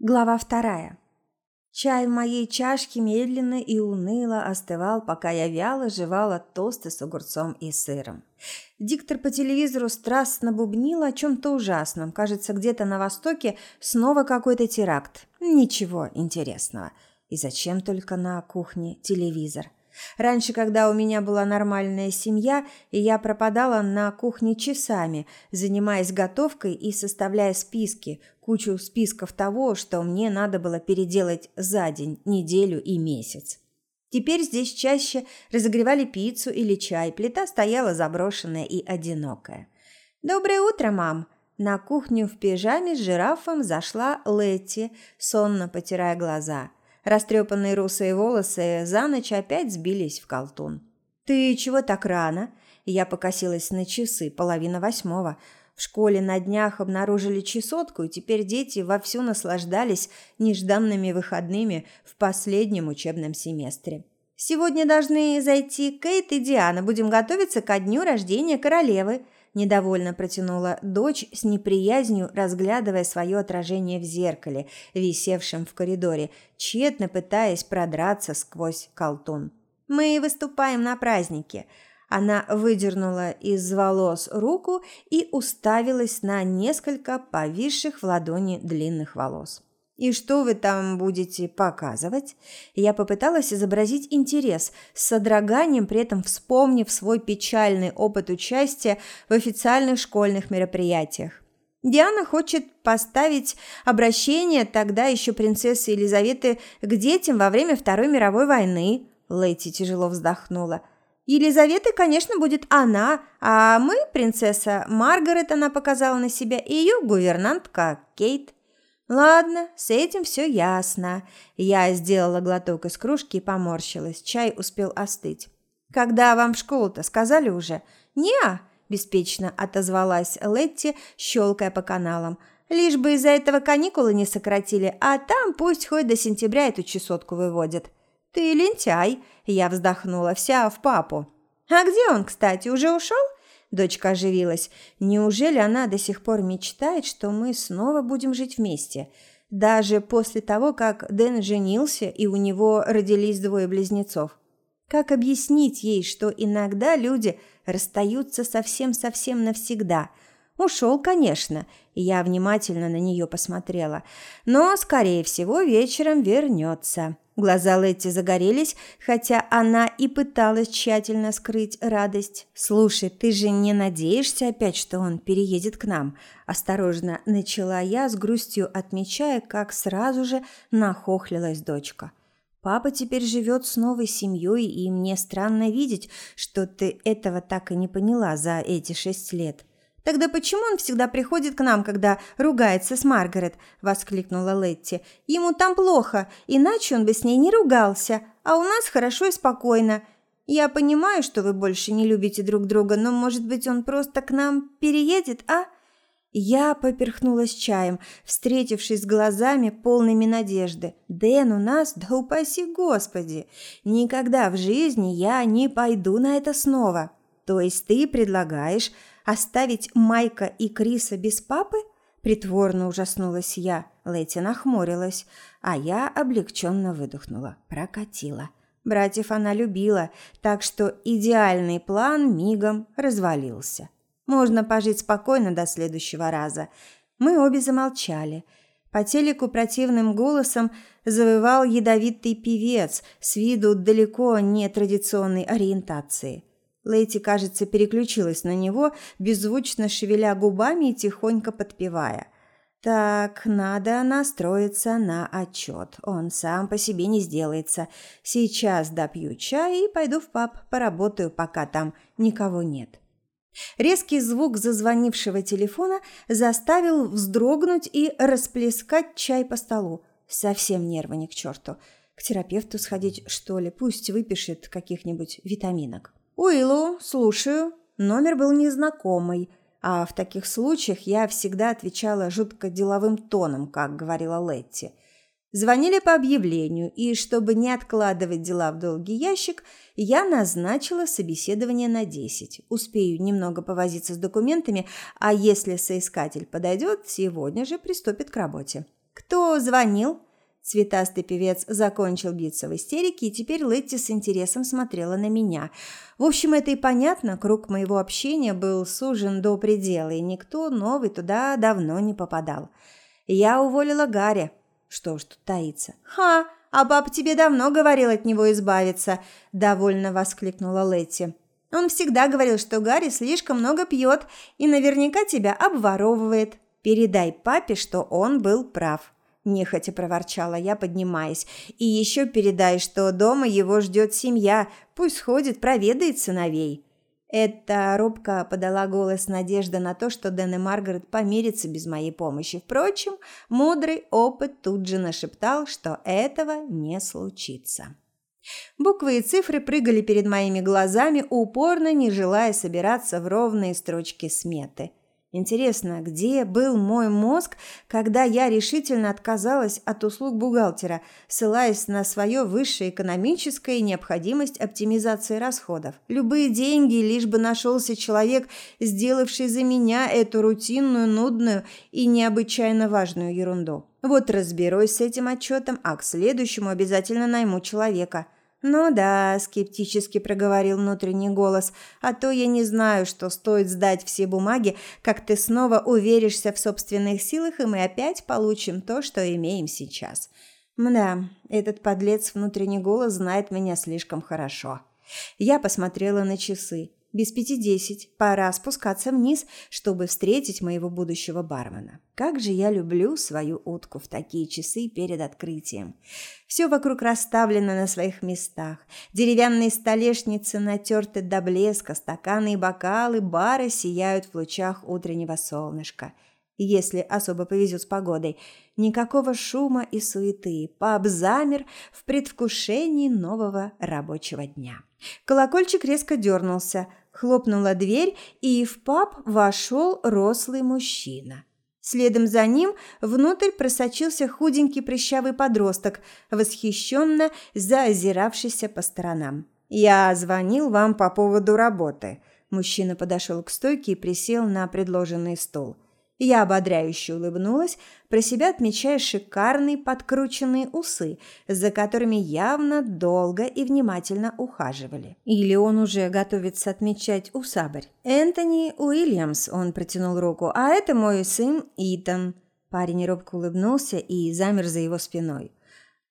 Глава вторая. Чай в моей чашке медленно и уныло остывал, пока я вяло жевала тосты с огурцом и сыром. Диктор по телевизору страстно бубнил о чем-то ужасном. Кажется, где-то на Востоке снова какой-то теракт. Ничего интересного. И зачем только на кухне телевизор? Раньше, когда у меня была нормальная семья, и я пропадала на кухне часами, занимаясь готовкой и составляя списки, кучу списков того, что мне надо было переделать за день, неделю и месяц. Теперь здесь чаще разогревали пиццу или чай, плита стояла заброшенная и одинокая. «Доброе утро, мам!» На кухню в пижаме с жирафом зашла Летти, сонно потирая глаза – Растрепанные русые волосы за ночь опять сбились в колтун. «Ты чего так рано?» Я покосилась на часы, половина восьмого. В школе на днях обнаружили чесотку, и теперь дети вовсю наслаждались нежданными выходными в последнем учебном семестре. «Сегодня должны зайти Кейт и Диана. Будем готовиться ко дню рождения королевы», недовольно протянула дочь с неприязнью, разглядывая свое отражение в зеркале, висевшем в коридоре, тщетно пытаясь продраться сквозь колтун. Мы выступаем на празднике. Она выдернула из волос руку и уставилась на несколько повисших в ладони длинных волос. «И что вы там будете показывать?» Я попыталась изобразить интерес, с содроганием при этом вспомнив свой печальный опыт участия в официальных школьных мероприятиях. Диана хочет поставить обращение тогда еще принцессы Елизаветы к детям во время Второй мировой войны. Лэйти тяжело вздохнула. Елизаветой, конечно, будет она, а мы, принцесса Маргарет, она показала на себя, и ее гувернантка Кейт. Ладно, с этим все ясно. Я сделала глоток из кружки и поморщилась. Чай успел остыть. Когда вам в школу-то сказали уже? Не, беспечно отозвалась Летти, щелкая по каналам. Лишь бы из-за этого каникулы не сократили, а там пусть хоть до сентября эту чесотку выводят. Ты лентяй, я вздохнула, вся в папу. А где он, кстати, уже ушел? Дочка оживилась. Неужели она до сих пор мечтает, что мы снова будем жить вместе? Даже после того, как Дэн женился и у него родились двое близнецов. Как объяснить ей, что иногда люди расстаются совсем-совсем навсегда? Ушел, конечно, и я внимательно на нее посмотрела. Но, скорее всего, вечером вернется. Глаза Летти загорелись, хотя она и пыталась тщательно скрыть радость. «Слушай, ты же не надеешься опять, что он переедет к нам?» Осторожно начала я, с грустью отмечая, как сразу же нахохлилась дочка. «Папа теперь живет с новой семьей, и мне странно видеть, что ты этого так и не поняла за эти шесть лет. «Тогда почему он всегда приходит к нам, когда ругается с Маргарет?» – воскликнула Летти. «Ему там плохо, иначе он бы с ней не ругался, а у нас хорошо и спокойно. Я понимаю, что вы больше не любите друг друга, но, может быть, он просто к нам переедет, а?» Я поперхнулась чаем, встретившись с глазами, полными надежды. «Дэн у нас, да упаси Господи! Никогда в жизни я не пойду на это снова!» «То есть ты предлагаешь Оставить Майка и Криса без папы? Притворно ужаснулась я. Лэти нахмурилась, а я облегченно выдохнула. Прокатила. Братьев она любила, так что идеальный план мигом развалился. Можно пожить спокойно до следующего раза. Мы обе замолчали. По телеку противным голосом завывал ядовитый певец с виду далеко не традиционной ориентации. Лейти, кажется, переключилась на него, беззвучно шевеля губами и тихонько подпевая. Так, надо настроиться на отчет. Он сам по себе не сделается. Сейчас допью чай и пойду в паб, поработаю, пока там никого нет. Резкий звук зазвонившего телефона заставил вздрогнуть и расплескать чай по столу. Совсем нервы не к черту. К терапевту сходить, что ли, пусть выпишет каких-нибудь витаминок. «Уиллу, слушаю». Номер был незнакомый, а в таких случаях я всегда отвечала жутко деловым тоном, как говорила Летти. Звонили по объявлению, и чтобы не откладывать дела в долгий ящик, я назначила собеседование на 10. Успею немного повозиться с документами, а если соискатель подойдет, сегодня же приступит к работе. Кто звонил? Цветастый певец закончил биться в истерике, и теперь Летти с интересом смотрела на меня. В общем, это и понятно, круг моего общения был сужен до предела, и никто новый туда давно не попадал. Я уволила Гарри. Что ж тут таится? «Ха! А папа тебе давно говорил от него избавиться!» – довольно воскликнула Летти. «Он всегда говорил, что Гарри слишком много пьет и наверняка тебя обворовывает. Передай папе, что он был прав» нехотя проворчала я, поднимаясь. И еще передай, что дома его ждет семья, пусть сходит, проведает сыновей. Эта робко подала голос надежда на то, что Дэн и Маргарет помирятся без моей помощи. Впрочем, мудрый опыт тут же нашептал, что этого не случится. Буквы и цифры прыгали перед моими глазами, упорно не желая собираться в ровные строчки сметы. Интересно, где был мой мозг, когда я решительно отказалась от услуг бухгалтера, ссылаясь на свое высшее экономическое необходимость оптимизации расходов? Любые деньги, лишь бы нашелся человек, сделавший за меня эту рутинную, нудную и необычайно важную ерунду. Вот разберусь с этим отчетом, а к следующему обязательно найму человека – «Ну да», – скептически проговорил внутренний голос, «а то я не знаю, что стоит сдать все бумаги, как ты снова уверишься в собственных силах, и мы опять получим то, что имеем сейчас». Мда, этот подлец внутренний голос знает меня слишком хорошо. Я посмотрела на часы. Без пяти десять. Пора спускаться вниз, чтобы встретить моего будущего бармена. Как же я люблю свою утку в такие часы перед открытием. Все вокруг расставлено на своих местах. Деревянные столешницы натерты до блеска, стаканы и бокалы, бары сияют в лучах утреннего солнышка. Если особо повезет с погодой, никакого шума и суеты. Паб замер в предвкушении нового рабочего дня. Колокольчик резко дернулся, хлопнула дверь, и в паб вошел рослый мужчина. Следом за ним внутрь просочился худенький прыщавый подросток, восхищенно заозиравшийся по сторонам. «Я звонил вам по поводу работы». Мужчина подошел к стойке и присел на предложенный стол – я ободряюще улыбнулась, про себя отмечая шикарные подкрученные усы, за которыми явно долго и внимательно ухаживали. Или он уже готовится отмечать усабарь. «Энтони Уильямс», – он протянул руку, – «а это мой сын Итан». Парень робко улыбнулся и замер за его спиной.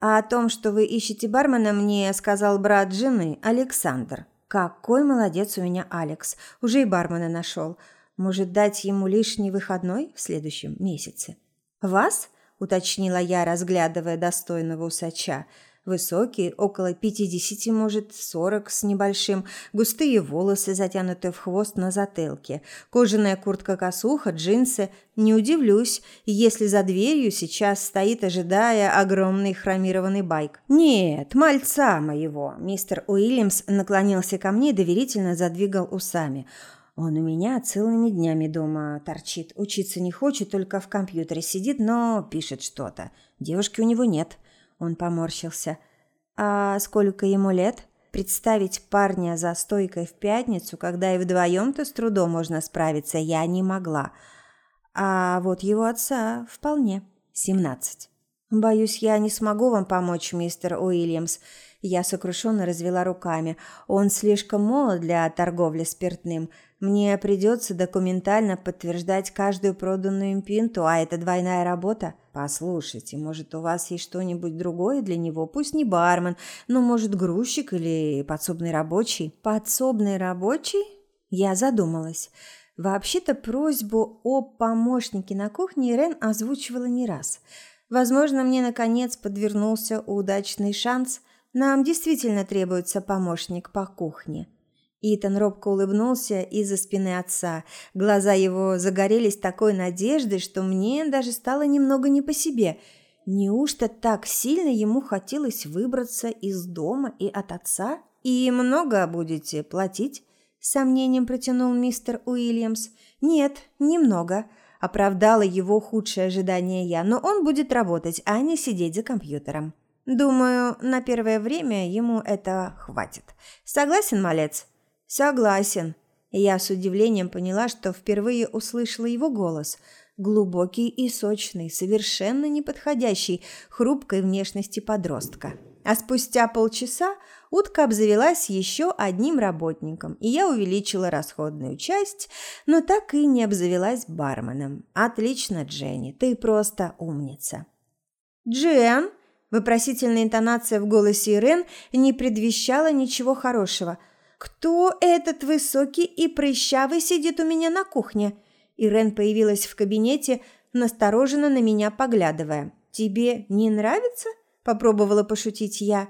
«А о том, что вы ищете бармена, мне сказал брат жены, Александр». «Какой молодец у меня Алекс! Уже и бармена нашел. Может, дать ему лишний выходной в следующем месяце? Вас? уточнила я, разглядывая достойного усача. Высокий, около пятидесяти, может, сорок с небольшим, густые волосы, затянутые в хвост на затылке, кожаная куртка-косуха, джинсы. Не удивлюсь, если за дверью сейчас стоит, ожидая, огромный хромированный байк. «Нет, мальца моего!» Мистер Уильямс наклонился ко мне доверительно задвигал усами – он у меня целыми днями дома торчит. Учиться не хочет, только в компьютере сидит, но пишет что-то. Девушки у него нет. Он поморщился. А сколько ему лет? Представить парня за стойкой в пятницу, когда и вдвоем-то с трудом можно справиться, я не могла. А вот его отца вполне. Семнадцать. Боюсь, я не смогу вам помочь, мистер Уильямс. Я сокрушенно развела руками. Он слишком молод для торговли спиртным. Мне придется документально подтверждать каждую проданную им пинту, а это двойная работа. Послушайте, может, у вас есть что-нибудь другое для него? Пусть не бармен, но, может, грузчик или подсобный рабочий? Подсобный рабочий? Я задумалась. Вообще-то просьбу о помощнике на кухне Ирен озвучивала не раз. Возможно, мне, наконец, подвернулся удачный шанс. Нам действительно требуется помощник по кухне. Итан робко улыбнулся из-за спины отца. Глаза его загорелись такой надеждой, что мне даже стало немного не по себе. Неужто так сильно ему хотелось выбраться из дома и от отца? «И много будете платить?» – сомнением протянул мистер Уильямс. «Нет, немного», – оправдала его худшее ожидание я, «но он будет работать, а не сидеть за компьютером». «Думаю, на первое время ему это хватит. Согласен, малец?» «Согласен». Я с удивлением поняла, что впервые услышала его голос. глубокий и сочный, совершенно не подходящий хрупкой внешности подростка. А спустя полчаса утка обзавелась еще одним работником, и я увеличила расходную часть, но так и не обзавелась барменом. Отлично, Дженни, ты просто умница. Джен, вопросительная интонация в голосе Ирен не предвещала ничего хорошего. Кто этот высокий и прыщавый сидит у меня на кухне? Ирен появилась в кабинете, настороженно на меня поглядывая. Тебе не нравится? попробовала пошутить я.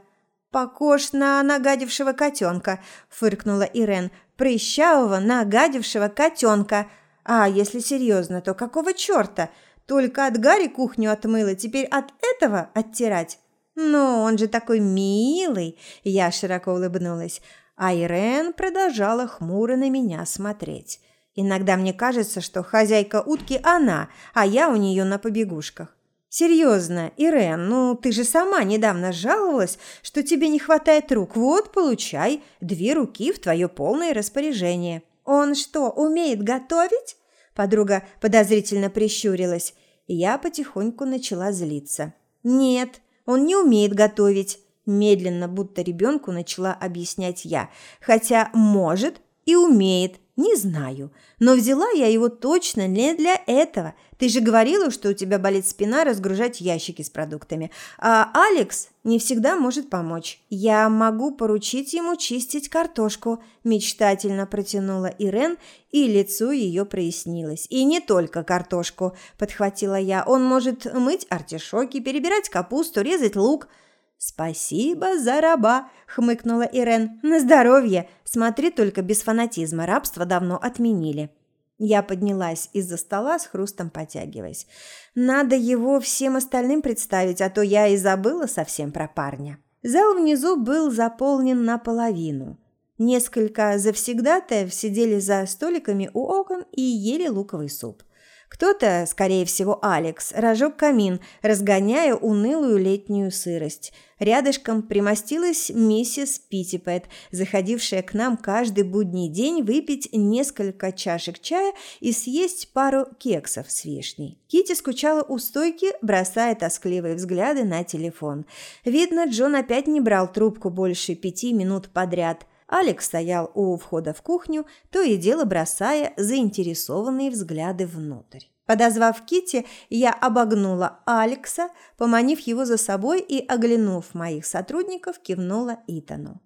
«Похож на нагадившего котенка», – фыркнула Ирен. «Прыщавого нагадившего котенка. А если серьезно, то какого черта? Только от Гарри кухню отмыла, теперь от этого оттирать?» «Ну, он же такой милый!» – я широко улыбнулась. А Ирен продолжала хмуро на меня смотреть. Иногда мне кажется, что хозяйка утки она, а я у нее на побегушках. Серьезно, Ирен, ну ты же сама недавно жаловалась, что тебе не хватает рук. Вот, получай, две руки в твое полное распоряжение. Он что, умеет готовить? Подруга подозрительно прищурилась. Я потихоньку начала злиться. Нет, он не умеет готовить. Медленно, будто ребенку начала объяснять я. Хотя может и умеет. Не знаю, но взяла я его точно не для этого. Ты же говорила, что у тебя болит спина разгружать ящики с продуктами. А Алекс не всегда может помочь. Я могу поручить ему чистить картошку, мечтательно протянула Ирен, и лицо ее прояснилось. И не только картошку, подхватила я. Он может мыть артишоки, перебирать капусту, резать лук – «Спасибо за раба», – хмыкнула Ирен. «На здоровье! Смотри только без фанатизма, рабство давно отменили». Я поднялась из-за стола с хрустом потягиваясь. «Надо его всем остальным представить, а то я и забыла совсем про парня». Зал внизу был заполнен наполовину. Несколько завсегдатаев сидели за столиками у окон и ели луковый суп. Кто-то, скорее всего Алекс, разжег камин, разгоняя унылую летнюю сырость. Рядышком примостилась миссис Питтипэт, заходившая к нам каждый будний день выпить несколько чашек чая и съесть пару кексов с вишней. Кити скучала у стойки, бросая тоскливые взгляды на телефон. Видно, Джон опять не брал трубку больше пяти минут подряд – Алекс стоял у входа в кухню, то и дело бросая заинтересованные взгляды внутрь. Подозвав Кити, я обогнула Алекса, поманив его за собой и, оглянув моих сотрудников, кивнула Итану.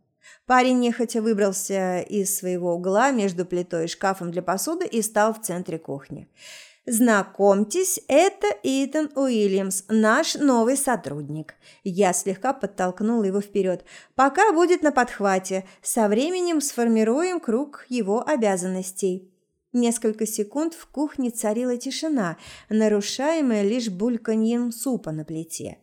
Парень нехотя выбрался из своего угла между плитой и шкафом для посуды и стал в центре кухни. Знакомьтесь, это Итан Уильямс, наш новый сотрудник. Я слегка подтолкнула его вперед. Пока будет на подхвате. Со временем сформируем круг его обязанностей. Несколько секунд в кухне царила тишина, нарушаемая лишь бульканьем супа на плите.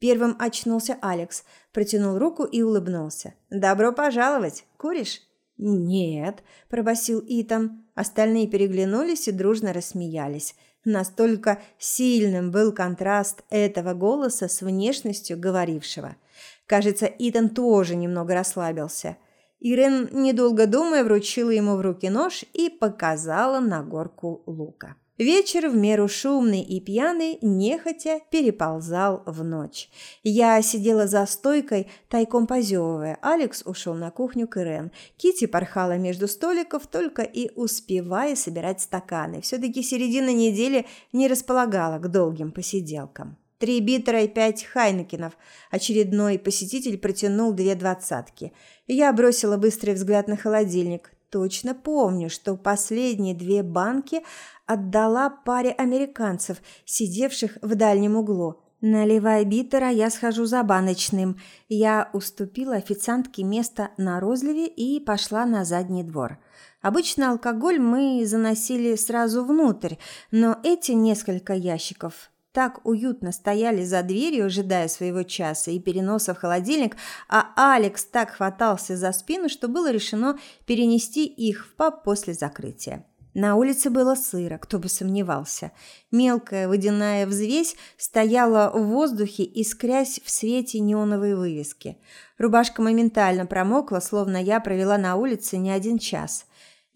Первым очнулся Алекс, протянул руку и улыбнулся. «Добро пожаловать! Куришь?» «Нет», – пробасил Итан. Остальные переглянулись и дружно рассмеялись. Настолько сильным был контраст этого голоса с внешностью говорившего. Кажется, Итан тоже немного расслабился. Ирен, недолго думая, вручила ему в руки нож и показала на горку лука. Вечер в меру шумный и пьяный нехотя переползал в ночь. Я сидела за стойкой, тайком позевывая. Алекс ушел на кухню к Ирен. Кити порхала между столиков, только и успевая собирать стаканы. Все-таки середина недели не располагала к долгим посиделкам. Три битера и пять хайнекенов. Очередной посетитель протянул две двадцатки. Я бросила быстрый взгляд на холодильник. Точно помню, что последние две банки отдала паре американцев, сидевших в дальнем углу. Наливая битера, я схожу за баночным. Я уступила официантке место на розливе и пошла на задний двор. Обычно алкоголь мы заносили сразу внутрь, но эти несколько ящиков так уютно стояли за дверью, ожидая своего часа и переноса в холодильник, а Алекс так хватался за спину, что было решено перенести их в паб после закрытия. На улице было сыро, кто бы сомневался. Мелкая водяная взвесь стояла в воздухе, искрясь в свете неоновой вывески. Рубашка моментально промокла, словно я провела на улице не один час.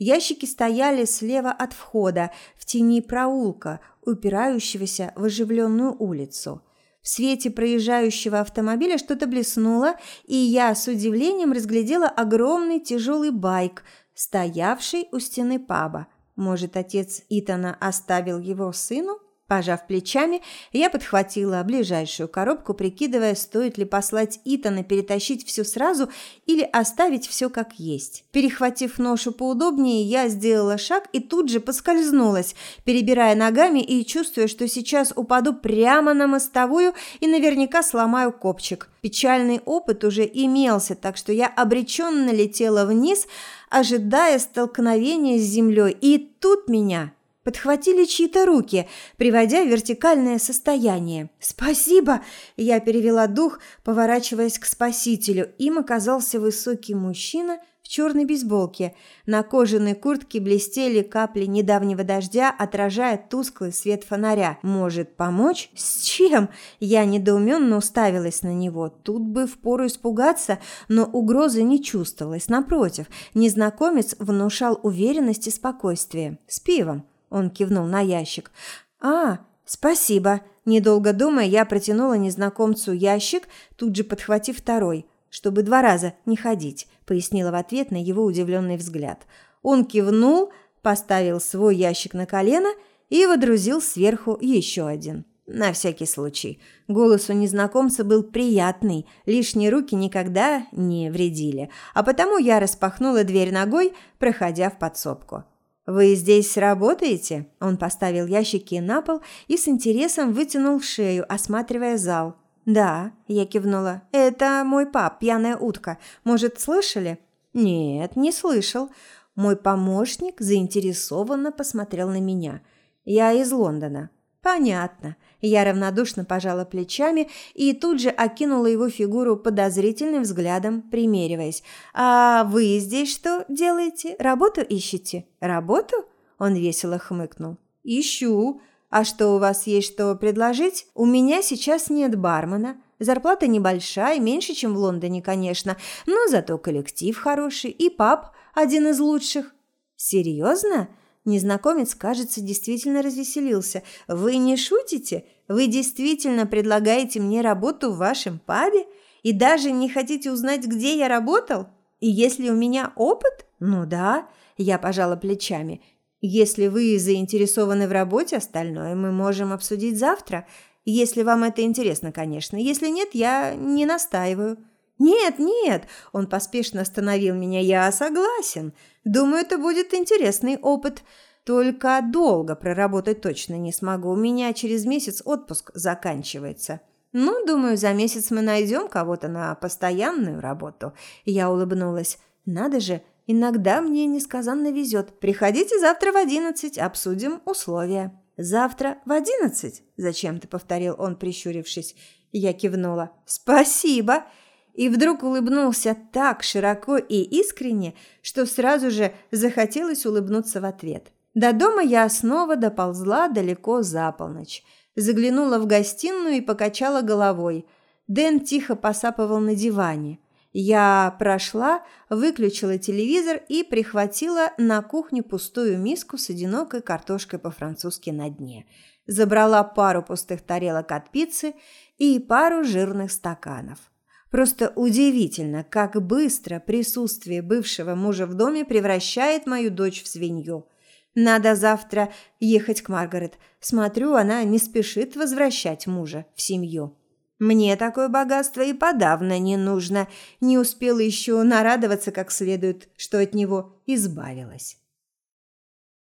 Ящики стояли слева от входа, в тени проулка, упирающегося в оживленную улицу. В свете проезжающего автомобиля что-то блеснуло, и я с удивлением разглядела огромный тяжелый байк, стоявший у стены паба. Может, отец Итана оставил его сыну? Пожав плечами, я подхватила ближайшую коробку, прикидывая, стоит ли послать Итана перетащить все сразу или оставить все как есть. Перехватив ношу поудобнее, я сделала шаг и тут же поскользнулась, перебирая ногами и чувствуя, что сейчас упаду прямо на мостовую и наверняка сломаю копчик. Печальный опыт уже имелся, так что я обреченно летела вниз, ожидая столкновения с землей, и тут меня подхватили чьи-то руки, приводя в вертикальное состояние. «Спасибо!» – я перевела дух, поворачиваясь к спасителю. Им оказался высокий мужчина в черной бейсболке. На кожаной куртке блестели капли недавнего дождя, отражая тусклый свет фонаря. «Может помочь? С чем?» Я недоуменно уставилась на него. Тут бы впору испугаться, но угрозы не чувствовалось. Напротив, незнакомец внушал уверенность и спокойствие. «С пивом!» Он кивнул на ящик. «А, спасибо!» Недолго думая, я протянула незнакомцу ящик, тут же подхватив второй, чтобы два раза не ходить, пояснила в ответ на его удивленный взгляд. Он кивнул, поставил свой ящик на колено и водрузил сверху еще один. На всякий случай. Голос у незнакомца был приятный, лишние руки никогда не вредили, а потому я распахнула дверь ногой, проходя в подсобку. «Вы здесь работаете?» Он поставил ящики на пол и с интересом вытянул шею, осматривая зал. «Да», – я кивнула. «Это мой пап, пьяная утка. Может, слышали?» «Нет, не слышал». Мой помощник заинтересованно посмотрел на меня. «Я из Лондона». «Понятно». Я равнодушно пожала плечами и тут же окинула его фигуру подозрительным взглядом, примериваясь. «А вы здесь что делаете? Работу ищете?» «Работу?» Он весело хмыкнул. «Ищу. А что, у вас есть что предложить? У меня сейчас нет бармена. Зарплата небольшая, меньше, чем в Лондоне, конечно, но зато коллектив хороший и паб один из лучших». «Серьезно?» Незнакомец, кажется, действительно развеселился. «Вы не шутите? Вы действительно предлагаете мне работу в вашем пабе? И даже не хотите узнать, где я работал? И если у меня опыт? Ну да, я пожала плечами. Если вы заинтересованы в работе, остальное мы можем обсудить завтра. Если вам это интересно, конечно. Если нет, я не настаиваю». «Нет, нет!» – он поспешно остановил меня. «Я согласен. Думаю, это будет интересный опыт. Только долго проработать точно не смогу. У меня через месяц отпуск заканчивается». «Ну, думаю, за месяц мы найдем кого-то на постоянную работу». Я улыбнулась. «Надо же, иногда мне несказанно везет. Приходите завтра в одиннадцать, обсудим условия». «Завтра в одиннадцать?» – зачем-то повторил он, прищурившись. Я кивнула. «Спасибо!» И вдруг улыбнулся так широко и искренне, что сразу же захотелось улыбнуться в ответ. До дома я снова доползла далеко за полночь. Заглянула в гостиную и покачала головой. Дэн тихо посапывал на диване. Я прошла, выключила телевизор и прихватила на кухне пустую миску с одинокой картошкой по-французски на дне. Забрала пару пустых тарелок от пиццы и пару жирных стаканов. Просто удивительно, как быстро присутствие бывшего мужа в доме превращает мою дочь в свинью. Надо завтра ехать к Маргарет. Смотрю, она не спешит возвращать мужа в семью. Мне такое богатство и подавно не нужно. Не успела еще нарадоваться как следует, что от него избавилась.